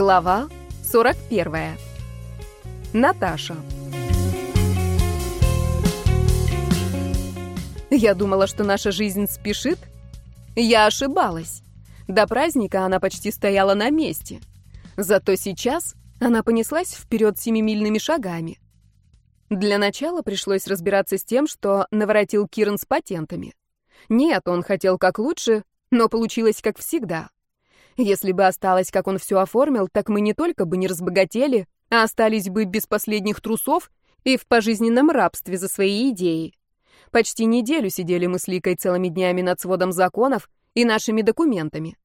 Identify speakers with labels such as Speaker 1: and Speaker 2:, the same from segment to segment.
Speaker 1: Глава 41. Наташа. Я думала, что наша жизнь спешит. Я ошибалась. До праздника она почти стояла на месте. Зато сейчас она понеслась вперед семимильными шагами. Для начала пришлось разбираться с тем, что наворотил Киран с патентами. Нет, он хотел как лучше, но получилось как всегда. Если бы осталось, как он все оформил, так мы не только бы не разбогатели, а остались бы без последних трусов и в пожизненном рабстве за свои идеи. Почти неделю сидели мы с Ликой целыми днями над сводом законов и нашими документами.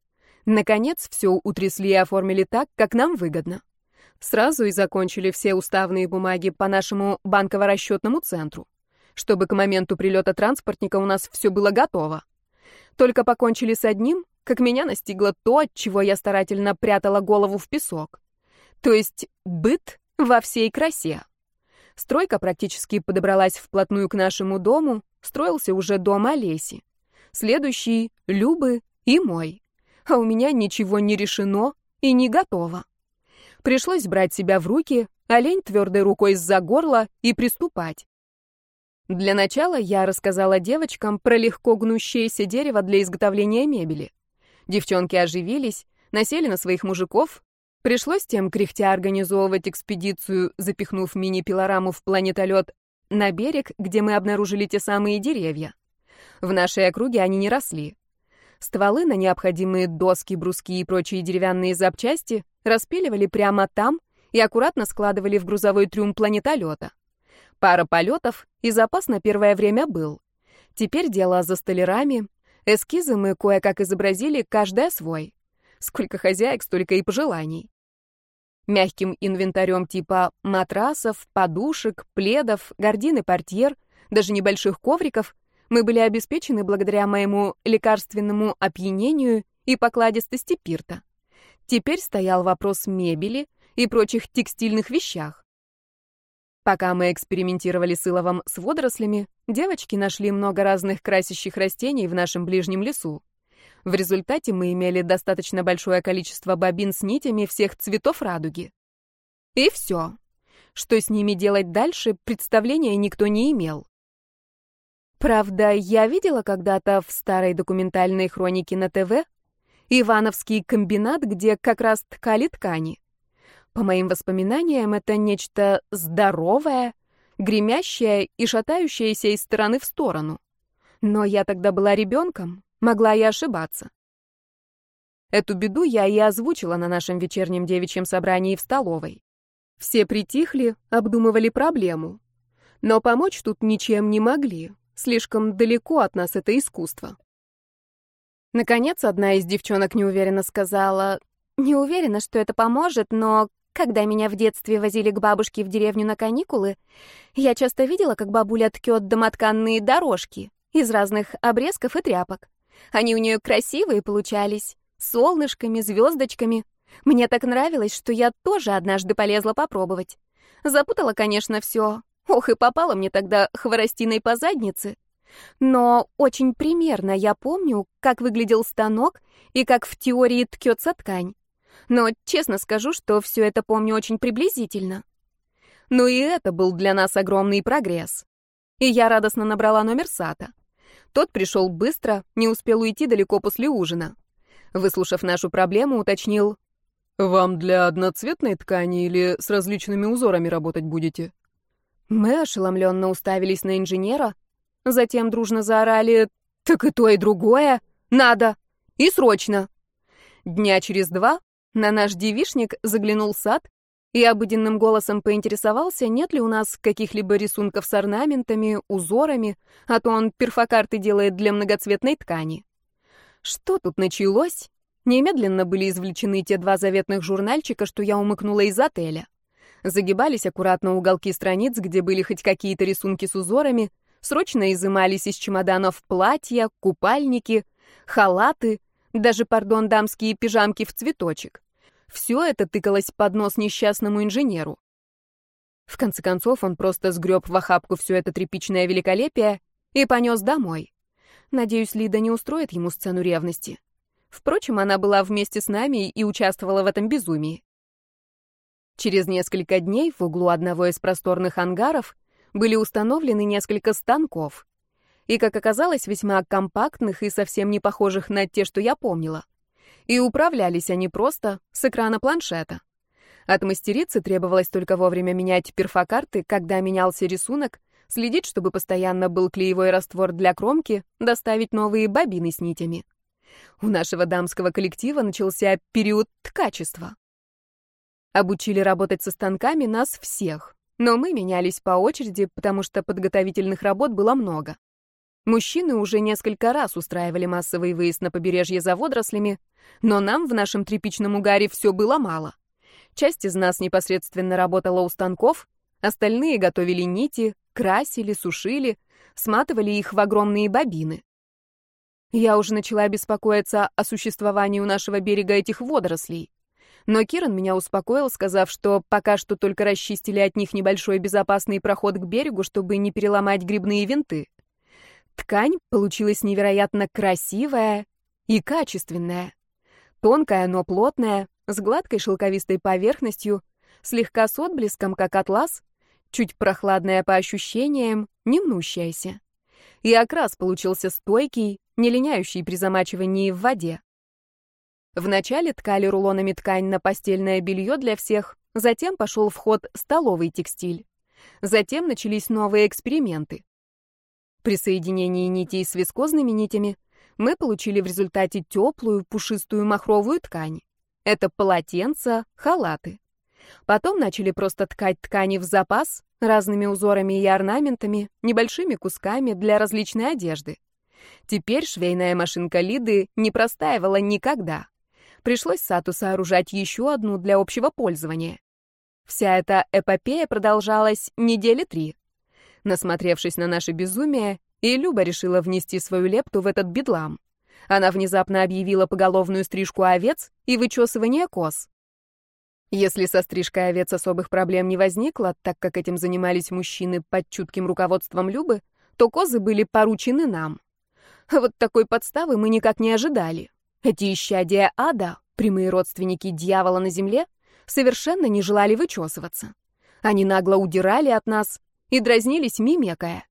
Speaker 1: Наконец, все утрясли и оформили так, как нам выгодно. Сразу и закончили все уставные бумаги по нашему банково-расчетному центру, чтобы к моменту прилета транспортника у нас все было готово. Только покончили с одним, как меня настигло то, от чего я старательно прятала голову в песок. То есть быт во всей красе. Стройка практически подобралась вплотную к нашему дому, строился уже дом Олеси. Следующий — Любы и мой. А у меня ничего не решено и не готово. Пришлось брать себя в руки, олень твердой рукой за горло и приступать. Для начала я рассказала девочкам про легко гнущееся дерево для изготовления мебели. Девчонки оживились, насели на своих мужиков. Пришлось тем кряхтя организовывать экспедицию, запихнув мини-пилораму в планетолет на берег, где мы обнаружили те самые деревья. В нашей округе они не росли. Стволы на необходимые доски, бруски и прочие деревянные запчасти распиливали прямо там и аккуратно складывали в грузовой трюм планетолета. Пара полетов и запас на первое время был. Теперь дело за столярами, Эскизы мы кое-как изобразили, каждая свой. Сколько хозяек, столько и пожеланий. Мягким инвентарем типа матрасов, подушек, пледов, гардин и портьер, даже небольших ковриков мы были обеспечены благодаря моему лекарственному опьянению и покладистости пирта. Теперь стоял вопрос мебели и прочих текстильных вещах. Пока мы экспериментировали с иловом с водорослями, девочки нашли много разных красящих растений в нашем ближнем лесу. В результате мы имели достаточно большое количество бобин с нитями всех цветов радуги. И все. Что с ними делать дальше, представления никто не имел. Правда, я видела когда-то в старой документальной хронике на ТВ Ивановский комбинат, где как раз ткали ткани. По моим воспоминаниям, это нечто здоровое, гремящее и шатающееся из стороны в сторону. Но я тогда была ребенком, могла и ошибаться. Эту беду я и озвучила на нашем вечернем девичьем собрании в столовой. Все притихли, обдумывали проблему. Но помочь тут ничем не могли. Слишком далеко от нас это искусство. Наконец, одна из девчонок неуверенно сказала, «Не уверена, что это поможет, но когда меня в детстве возили к бабушке в деревню на каникулы, я часто видела, как бабуля ткет домотканные дорожки из разных обрезков и тряпок. Они у нее красивые получались, солнышками, звездочками. Мне так нравилось, что я тоже однажды полезла попробовать. Запутала, конечно, все. Ох, и попала мне тогда хворостиной по заднице. Но очень примерно я помню, как выглядел станок и как в теории ткется ткань. Но честно скажу, что все это помню очень приблизительно. Ну и это был для нас огромный прогресс. И я радостно набрала номер Сата. Тот пришел быстро, не успел уйти далеко после ужина. Выслушав нашу проблему, уточнил. «Вам для одноцветной ткани или с различными узорами работать будете?» Мы ошеломленно уставились на инженера, затем дружно заорали «Так и то, и другое! Надо! И срочно!» Дня через два на наш девишник заглянул сад и обыденным голосом поинтересовался, нет ли у нас каких-либо рисунков с орнаментами, узорами, а то он перфокарты делает для многоцветной ткани. Что тут началось? Немедленно были извлечены те два заветных журнальчика, что я умыкнула из отеля. Загибались аккуратно уголки страниц, где были хоть какие-то рисунки с узорами, срочно изымались из чемоданов платья, купальники, халаты, даже, пардон, дамские пижамки в цветочек. Все это тыкалось под нос несчастному инженеру. В конце концов, он просто сгреб в охапку все это тряпичное великолепие и понес домой. Надеюсь, Лида не устроит ему сцену ревности. Впрочем, она была вместе с нами и участвовала в этом безумии. Через несколько дней в углу одного из просторных ангаров были установлены несколько станков. И, как оказалось, весьма компактных и совсем не похожих на те, что я помнила. И управлялись они просто с экрана планшета. От мастерицы требовалось только вовремя менять перфокарты, когда менялся рисунок, следить, чтобы постоянно был клеевой раствор для кромки, доставить новые бобины с нитями. У нашего дамского коллектива начался период ткачества. Обучили работать со станками нас всех, но мы менялись по очереди, потому что подготовительных работ было много. Мужчины уже несколько раз устраивали массовый выезд на побережье за водорослями, но нам в нашем тряпичном угаре все было мало. Часть из нас непосредственно работала у станков, остальные готовили нити, красили, сушили, сматывали их в огромные бобины. Я уже начала беспокоиться о существовании у нашего берега этих водорослей. Но Киран меня успокоил, сказав, что пока что только расчистили от них небольшой безопасный проход к берегу, чтобы не переломать грибные винты. Ткань получилась невероятно красивая и качественная. Тонкая, но плотная, с гладкой шелковистой поверхностью, слегка с отблеском, как атлас, чуть прохладная по ощущениям, не мнущаяся. И окрас получился стойкий, не линяющий при замачивании в воде. Вначале ткали рулонами ткань на постельное белье для всех, затем пошел в ход столовый текстиль. Затем начались новые эксперименты. При соединении нитей с вискозными нитями мы получили в результате теплую, пушистую махровую ткань. Это полотенца, халаты. Потом начали просто ткать ткани в запас, разными узорами и орнаментами, небольшими кусками для различной одежды. Теперь швейная машинка Лиды не простаивала никогда. Пришлось Сату сооружать еще одну для общего пользования. Вся эта эпопея продолжалась недели три. Насмотревшись на наше безумие, и Люба решила внести свою лепту в этот бедлам. Она внезапно объявила поголовную стрижку овец и вычесывание коз. Если со стрижкой овец особых проблем не возникло, так как этим занимались мужчины под чутким руководством Любы, то козы были поручены нам. Вот такой подставы мы никак не ожидали. Эти исчадия ада, прямые родственники дьявола на земле, совершенно не желали вычесываться. Они нагло удирали от нас и дразнились мимекая.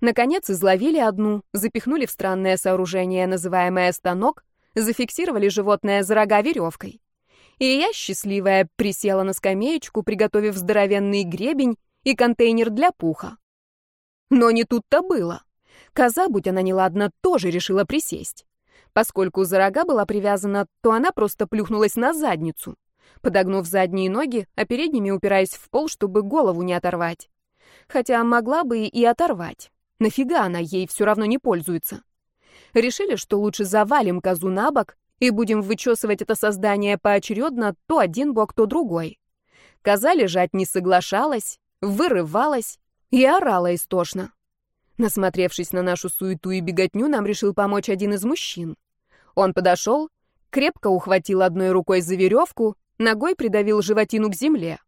Speaker 1: Наконец изловили одну, запихнули в странное сооружение, называемое станок, зафиксировали животное за рога веревкой. И я, счастливая, присела на скамеечку, приготовив здоровенный гребень и контейнер для пуха. Но не тут-то было. Коза, будь она неладна, тоже решила присесть. Поскольку за рога была привязана, то она просто плюхнулась на задницу, подогнув задние ноги, а передними упираясь в пол, чтобы голову не оторвать. Хотя могла бы и оторвать. Нафига она ей все равно не пользуется? Решили, что лучше завалим козу на бок и будем вычесывать это создание поочередно то один бок, то другой. Коза лежать не соглашалась, вырывалась и орала истошно. Насмотревшись на нашу суету и беготню, нам решил помочь один из мужчин. Он подошел, крепко ухватил одной рукой за веревку, ногой придавил животину к земле.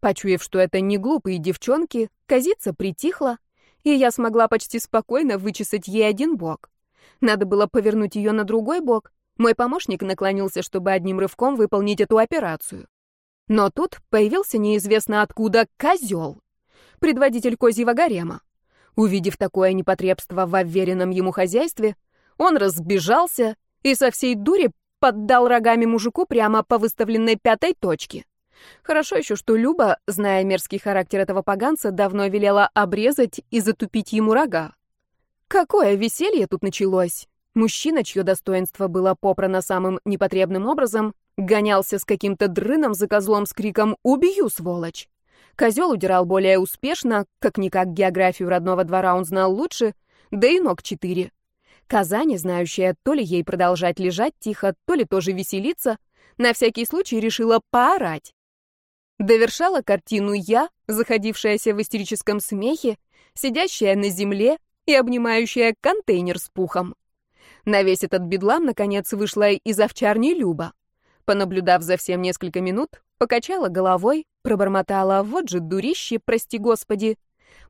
Speaker 1: Почуяв, что это не глупые девчонки, козица притихла, и я смогла почти спокойно вычесать ей один бок. Надо было повернуть ее на другой бок. Мой помощник наклонился, чтобы одним рывком выполнить эту операцию. Но тут появился неизвестно откуда козел, предводитель козьего гарема. Увидев такое непотребство в уверенном ему хозяйстве, он разбежался и со всей дури поддал рогами мужику прямо по выставленной пятой точке. Хорошо еще, что Люба, зная мерзкий характер этого поганца, давно велела обрезать и затупить ему рога. Какое веселье тут началось! Мужчина, чье достоинство было попрано самым непотребным образом, гонялся с каким-то дрыном за козлом с криком «Убью, сволочь!». Козел удирал более успешно, как-никак географию родного двора он знал лучше, да и ног четыре. Коза, не знающая то ли ей продолжать лежать тихо, то ли тоже веселиться, на всякий случай решила поорать. Довершала картину я, заходившаяся в истерическом смехе, сидящая на земле и обнимающая контейнер с пухом. На весь этот бедлам, наконец, вышла из овчарни Люба. Понаблюдав за всем несколько минут, покачала головой, пробормотала «Вот же дурище, прости господи!»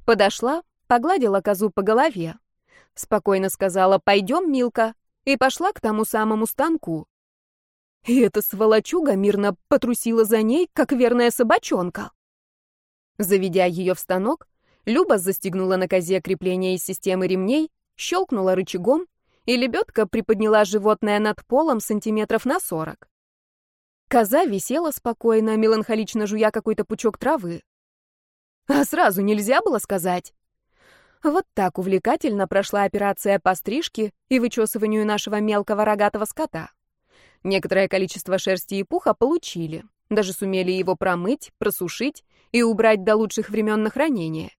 Speaker 1: Подошла, погладила козу по голове. Спокойно сказала «Пойдем, Милка», и пошла к тому самому станку. И эта сволочуга мирно потрусила за ней, как верная собачонка. Заведя ее в станок, Люба застегнула на козе крепление из системы ремней, щелкнула рычагом, и лебедка приподняла животное над полом сантиметров на сорок. Коза висела спокойно, меланхолично жуя какой-то пучок травы. А сразу нельзя было сказать. Вот так увлекательно прошла операция по стрижке и вычесыванию нашего мелкого рогатого скота. Некоторое количество шерсти и пуха получили. Даже сумели его промыть, просушить и убрать до лучших времен на хранение.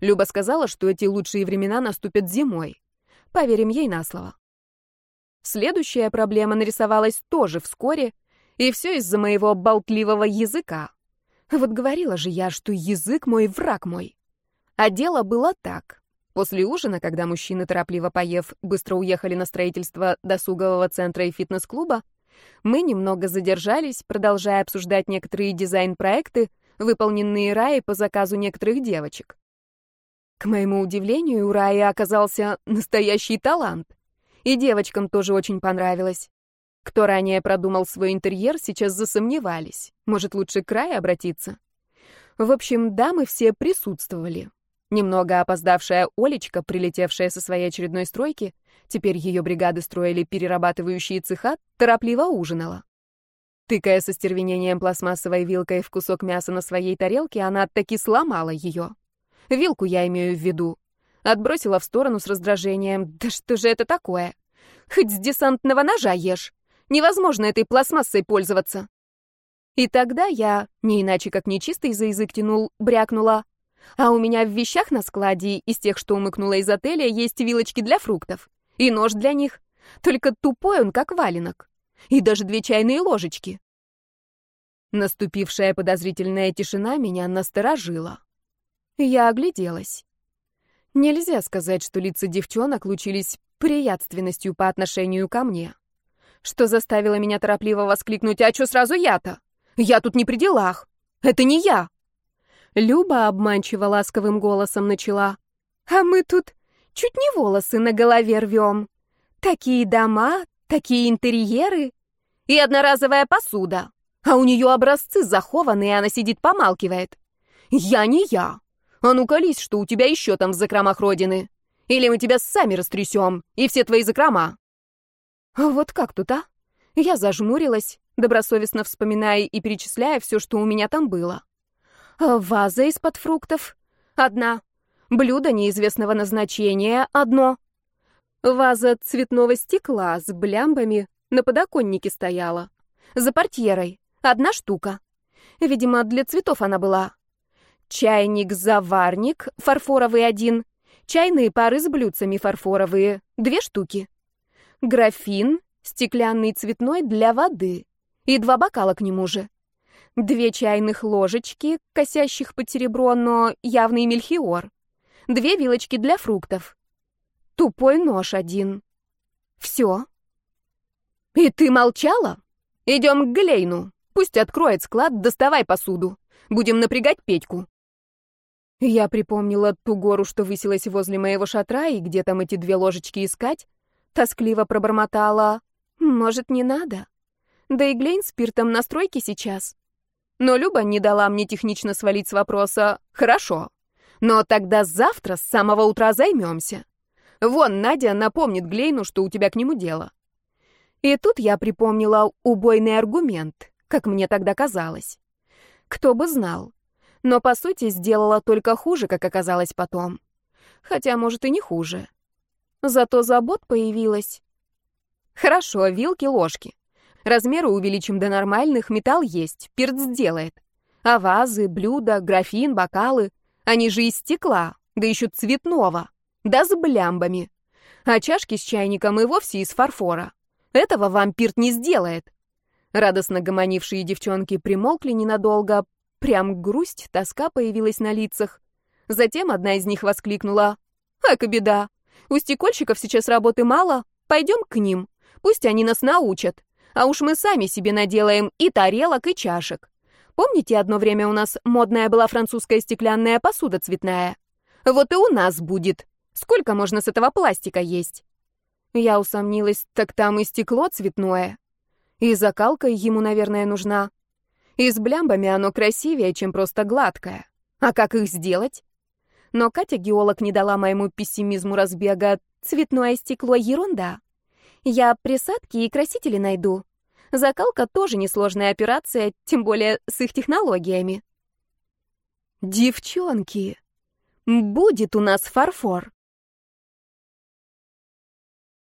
Speaker 1: Люба сказала, что эти лучшие времена наступят зимой. Поверим ей на слово. Следующая проблема нарисовалась тоже вскоре, и все из-за моего болтливого языка. Вот говорила же я, что язык мой враг мой. А дело было так. После ужина, когда мужчины, торопливо поев, быстро уехали на строительство досугового центра и фитнес-клуба, мы немного задержались, продолжая обсуждать некоторые дизайн-проекты, выполненные Раей по заказу некоторых девочек. К моему удивлению, у Раи оказался настоящий талант. И девочкам тоже очень понравилось. Кто ранее продумал свой интерьер, сейчас засомневались. Может, лучше к Рае обратиться? В общем, дамы все присутствовали. Немного опоздавшая Олечка, прилетевшая со своей очередной стройки, теперь ее бригады строили перерабатывающие цеха, торопливо ужинала. Тыкая со стервенением пластмассовой вилкой в кусок мяса на своей тарелке, она таки сломала ее. Вилку я имею в виду. Отбросила в сторону с раздражением. Да что же это такое? Хоть с десантного ножа ешь. Невозможно этой пластмассой пользоваться. И тогда я, не иначе как нечистый за язык тянул, брякнула. А у меня в вещах на складе из тех, что умыкнула из отеля, есть вилочки для фруктов. И нож для них. Только тупой он, как валенок. И даже две чайные ложечки. Наступившая подозрительная тишина меня насторожила. Я огляделась. Нельзя сказать, что лица девчонок лучились приятственностью по отношению ко мне. Что заставило меня торопливо воскликнуть, а чё сразу я-то? Я тут не при делах. Это не я. Люба обманчиво ласковым голосом начала. А мы тут чуть не волосы на голове рвем. Такие дома, такие интерьеры и одноразовая посуда. А у нее образцы захованы, и она сидит помалкивает. Я не я. А ну колись, что у тебя еще там в закромах родины. Или мы тебя сами растрясем, и все твои закрома. А вот как тут, а? Я зажмурилась, добросовестно вспоминая и перечисляя все, что у меня там было. А ваза из-под фруктов — одна. Блюдо неизвестного назначения — одно. Ваза цветного стекла с блямбами на подоконнике стояла. За портьерой — одна штука. Видимо, для цветов она была. Чайник-заварник, фарфоровый один. Чайные пары с блюдцами фарфоровые, две штуки. Графин, стеклянный цветной для воды. И два бокала к нему же. Две чайных ложечки, косящих под серебро, но явный мельхиор. Две вилочки для фруктов. Тупой нож один. Все. И ты молчала? Идем к Глейну. Пусть откроет склад, доставай посуду. Будем напрягать Петьку. Я припомнила ту гору, что высилась возле моего шатра, и где там эти две ложечки искать. Тоскливо пробормотала. Может, не надо? Да и Глейн спиртом на стройке сейчас. Но Люба не дала мне технично свалить с вопроса «Хорошо, но тогда завтра с самого утра займемся. Вон, Надя напомнит Глейну, что у тебя к нему дело». И тут я припомнила убойный аргумент, как мне тогда казалось. Кто бы знал, но, по сути, сделала только хуже, как оказалось потом. Хотя, может, и не хуже. Зато забот появилась. Хорошо, вилки, ложки. Размеры увеличим до нормальных, металл есть, пирт сделает. А вазы, блюда, графин, бокалы, они же из стекла, да еще цветного, да с блямбами. А чашки с чайником и вовсе из фарфора. Этого вам пирт не сделает. Радостно гомонившие девчонки примолкли ненадолго, Прям грусть, тоска появилась на лицах. Затем одна из них воскликнула. «Эка беда! У стекольщиков сейчас работы мало. Пойдем к ним. Пусть они нас научат. А уж мы сами себе наделаем и тарелок, и чашек. Помните, одно время у нас модная была французская стеклянная посуда цветная? Вот и у нас будет. Сколько можно с этого пластика есть?» Я усомнилась, так там и стекло цветное. И закалка ему, наверное, нужна. И с блямбами оно красивее, чем просто гладкое. А как их сделать? Но Катя-геолог не дала моему пессимизму разбега. Цветное стекло — ерунда. Я присадки и красители найду. Закалка тоже несложная операция, тем более с их технологиями. Девчонки, будет у нас фарфор.